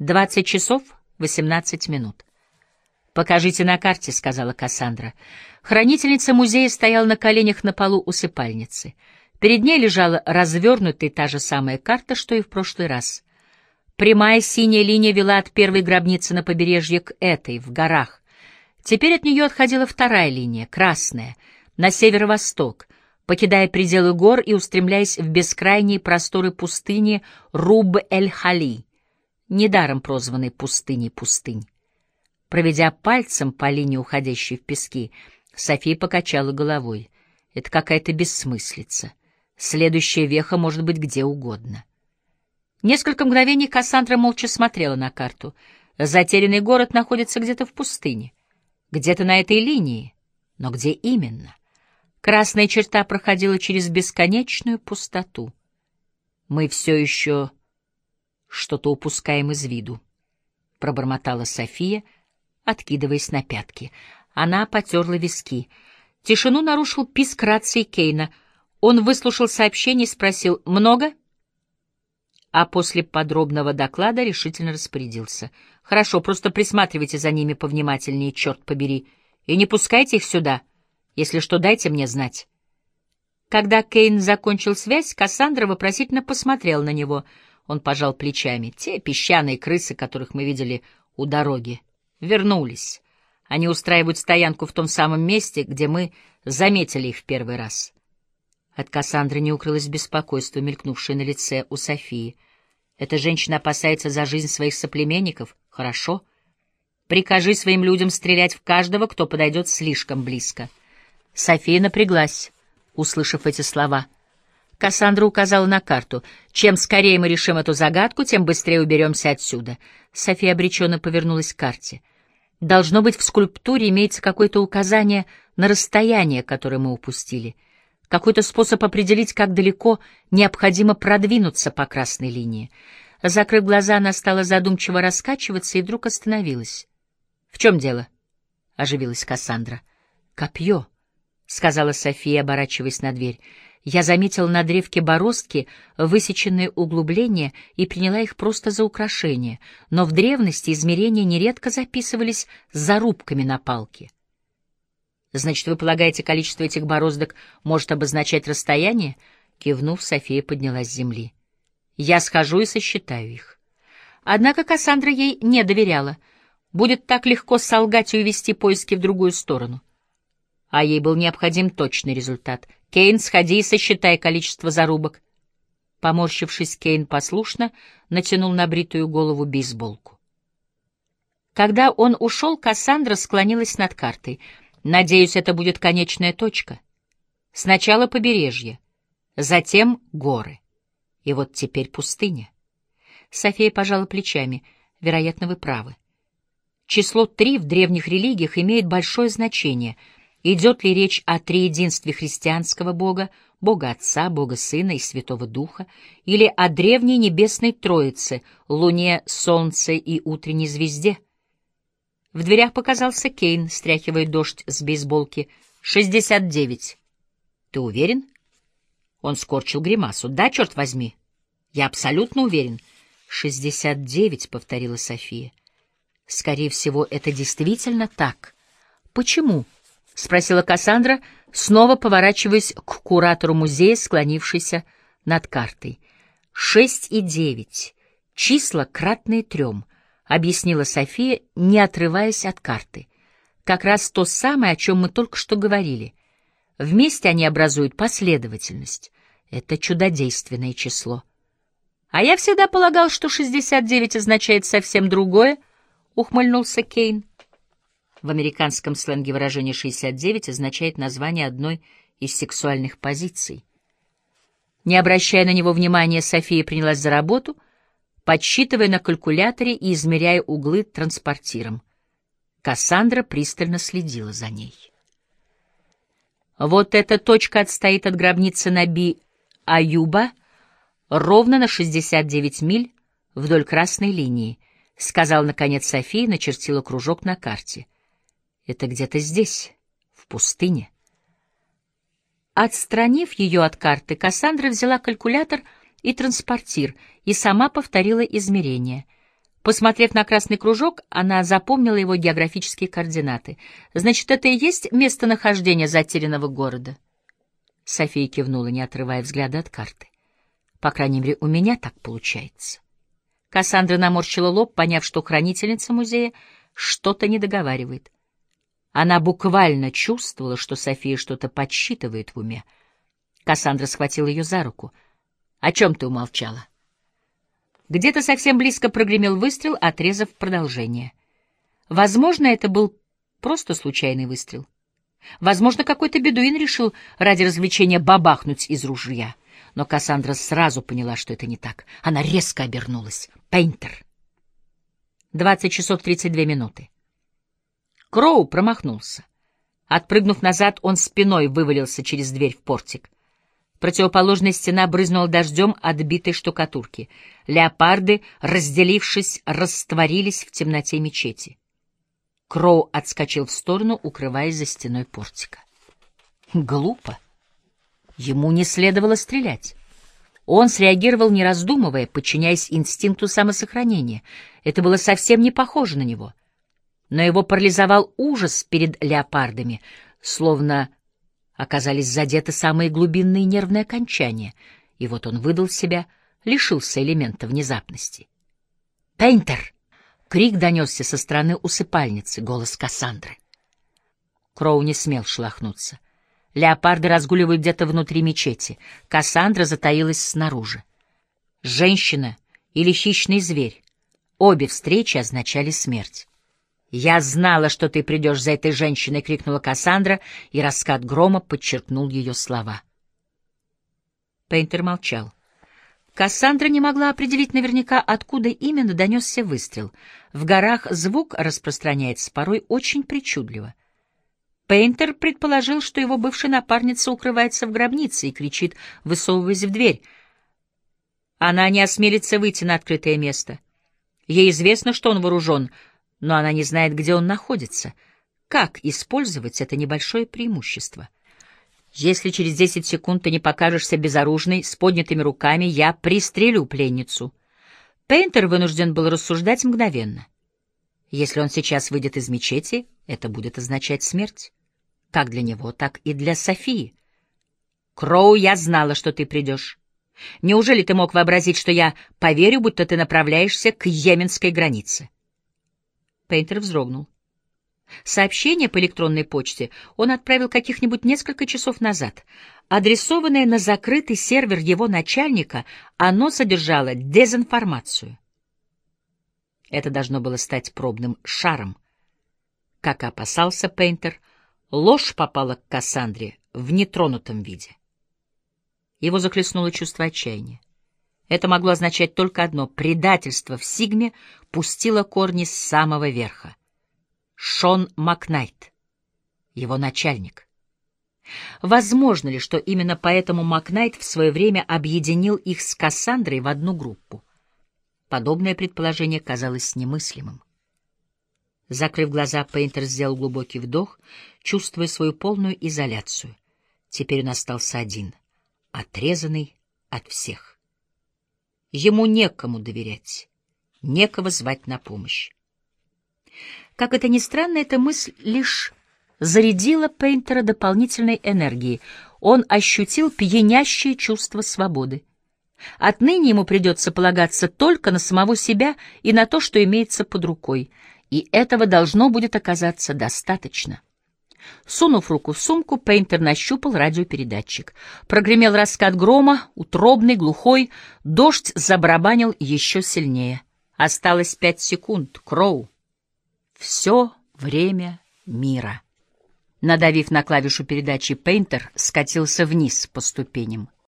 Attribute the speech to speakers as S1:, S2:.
S1: 20 часов 18 минут. «Покажите на карте», — сказала Кассандра. Хранительница музея стояла на коленях на полу усыпальницы. Перед ней лежала развернутая та же самая карта, что и в прошлый раз. Прямая синяя линия вела от первой гробницы на побережье к этой, в горах. Теперь от нее отходила вторая линия, красная, на северо-восток, покидая пределы гор и устремляясь в бескрайние просторы пустыни Руб-эль-Хали, недаром прозванной пустыней пустынь. Проведя пальцем по линии, уходящей в пески, София покачала головой. Это какая-то бессмыслица. Следующая веха может быть где угодно. Несколько мгновений Кассандра молча смотрела на карту. Затерянный город находится где-то в пустыне. Где-то на этой линии. Но где именно? Красная черта проходила через бесконечную пустоту. Мы все еще что-то упускаем из виду, — пробормотала София, откидываясь на пятки. Она потерла виски. Тишину нарушил писк рации Кейна. Он выслушал сообщение и спросил «Много?» а после подробного доклада решительно распорядился. «Хорошо, просто присматривайте за ними повнимательнее, черт побери, и не пускайте их сюда. Если что, дайте мне знать». Когда Кейн закончил связь, Кассандра вопросительно посмотрел на него. Он пожал плечами. «Те песчаные крысы, которых мы видели у дороги, вернулись. Они устраивают стоянку в том самом месте, где мы заметили их в первый раз». От Кассандры не укрылось беспокойство, мелькнувшее на лице у Софии. Эта женщина опасается за жизнь своих соплеменников. Хорошо. Прикажи своим людям стрелять в каждого, кто подойдет слишком близко. София напряглась, услышав эти слова. Кассандра указала на карту. «Чем скорее мы решим эту загадку, тем быстрее уберемся отсюда». София обреченно повернулась к карте. «Должно быть, в скульптуре имеется какое-то указание на расстояние, которое мы упустили» какой-то способ определить, как далеко необходимо продвинуться по красной линии. Закрыв глаза, она стала задумчиво раскачиваться и вдруг остановилась. — В чем дело? — оживилась Кассандра. — Копье, — сказала София, оборачиваясь на дверь. Я заметила на древке бороздки высеченные углубления и приняла их просто за украшение, но в древности измерения нередко записывались зарубками на палке. Значит, вы полагаете, количество этих бороздок может обозначать расстояние? Кивнув, София поднялась с земли. Я схожу и сосчитаю их. Однако Кассандра ей не доверяла. Будет так легко солгать и увести поиски в другую сторону. А ей был необходим точный результат. Кейн, сходи и сосчитай количество зарубок. Поморщившись, Кейн послушно натянул на бритую голову бейсболку. Когда он ушел, Кассандра склонилась над картой — Надеюсь, это будет конечная точка. Сначала побережье, затем горы. И вот теперь пустыня. София пожала плечами. Вероятно, вы правы. Число три в древних религиях имеет большое значение. Идет ли речь о триединстве христианского Бога, Бога Отца, Бога Сына и Святого Духа, или о древней небесной Троице, Луне, Солнце и утренней звезде — в дверях показался Кейн, стряхивая дождь с бейсболки. «Шестьдесят девять». «Ты уверен?» Он скорчил гримасу. «Да, черт возьми. Я абсолютно уверен». «Шестьдесят девять», — повторила София. «Скорее всего, это действительно так». «Почему?» — спросила Кассандра, снова поворачиваясь к куратору музея, склонившейся над картой. «Шесть и девять. Числа, кратные трем объяснила София, не отрываясь от карты. Как раз то самое, о чем мы только что говорили. Вместе они образуют последовательность. Это чудодейственное число. А я всегда полагал, что 69 означает совсем другое, ухмыльнулся Кейн. В американском сленге выражение 69 означает название одной из сексуальных позиций. Не обращая на него внимания, София принялась за работу — подсчитывая на калькуляторе и измеряя углы транспортиром. Кассандра пристально следила за ней. Вот эта точка отстоит от гробницы Наби Аюба ровно на 69 миль вдоль красной линии, сказал наконец София, начертила кружок на карте. Это где-то здесь, в пустыне. Отстранив ее от карты, Кассандра взяла калькулятор — и транспортир, и сама повторила измерения. Посмотрев на красный кружок, она запомнила его географические координаты. «Значит, это и есть местонахождение затерянного города?» София кивнула, не отрывая взгляда от карты. «По крайней мере, у меня так получается». Кассандра наморщила лоб, поняв, что хранительница музея что-то не договаривает. Она буквально чувствовала, что София что-то подсчитывает в уме. Кассандра схватила ее за руку. «О чем ты умолчала?» Где-то совсем близко прогремел выстрел, отрезав продолжение. Возможно, это был просто случайный выстрел. Возможно, какой-то бедуин решил ради развлечения бабахнуть из ружья. Но Кассандра сразу поняла, что это не так. Она резко обернулась. Пейнтер. Двадцать часов тридцать две минуты. Кроу промахнулся. Отпрыгнув назад, он спиной вывалился через дверь в портик. Противоположная стена брызнула дождем отбитой штукатурки. Леопарды, разделившись, растворились в темноте мечети. Кроу отскочил в сторону, укрываясь за стеной портика. Глупо. Ему не следовало стрелять. Он среагировал, не раздумывая, подчиняясь инстинкту самосохранения. Это было совсем не похоже на него. Но его парализовал ужас перед леопардами, словно оказались задеты самые глубинные нервные окончания, и вот он выдал себя, лишился элемента внезапности. «Пейнтер!» — крик донесся со стороны усыпальницы, голос Кассандры. Кроу не смел шлахнуться. Леопарды разгуливают где-то внутри мечети. Кассандра затаилась снаружи. Женщина или хищный зверь. Обе встречи означали смерть. «Я знала, что ты придешь за этой женщиной!» — крикнула Кассандра, и раскат грома подчеркнул ее слова. Пейнтер молчал. Кассандра не могла определить наверняка, откуда именно донесся выстрел. В горах звук распространяется порой очень причудливо. Пейнтер предположил, что его бывшая напарница укрывается в гробнице и кричит, высовываясь в дверь. Она не осмелится выйти на открытое место. Ей известно, что он вооружен — но она не знает, где он находится. Как использовать это небольшое преимущество? Если через десять секунд ты не покажешься безоружной, с поднятыми руками, я пристрелю пленницу. Пейнтер вынужден был рассуждать мгновенно. Если он сейчас выйдет из мечети, это будет означать смерть. Как для него, так и для Софии. Кроу, я знала, что ты придешь. Неужели ты мог вообразить, что я поверю, будто ты направляешься к йеменской границе? Пейнтер вздрогнул. Сообщение по электронной почте он отправил каких-нибудь несколько часов назад. Адресованное на закрытый сервер его начальника, оно содержало дезинформацию. Это должно было стать пробным шаром. Как и опасался Пейнтер, ложь попала к Кассандре в нетронутом виде. Его захлестнуло чувство отчаяния. Это могло означать только одно — предательство в Сигме пустило корни с самого верха. Шон Макнайт, его начальник. Возможно ли, что именно поэтому Макнайт в свое время объединил их с Кассандрой в одну группу? Подобное предположение казалось немыслимым. Закрыв глаза, Пейнтер сделал глубокий вдох, чувствуя свою полную изоляцию. Теперь он остался один, отрезанный от всех. Ему некому доверять, некого звать на помощь. Как это ни странно, эта мысль лишь зарядила Пейнтера дополнительной энергией. Он ощутил пьянящее чувство свободы. Отныне ему придется полагаться только на самого себя и на то, что имеется под рукой, и этого должно будет оказаться достаточно. Сунув руку в сумку, Пейнтер нащупал радиопередатчик. Прогремел раскат грома, утробный, глухой, дождь забарабанил еще сильнее. Осталось пять секунд. Кроу. Все время мира. Надавив на клавишу передачи, Пейнтер скатился вниз по ступеням.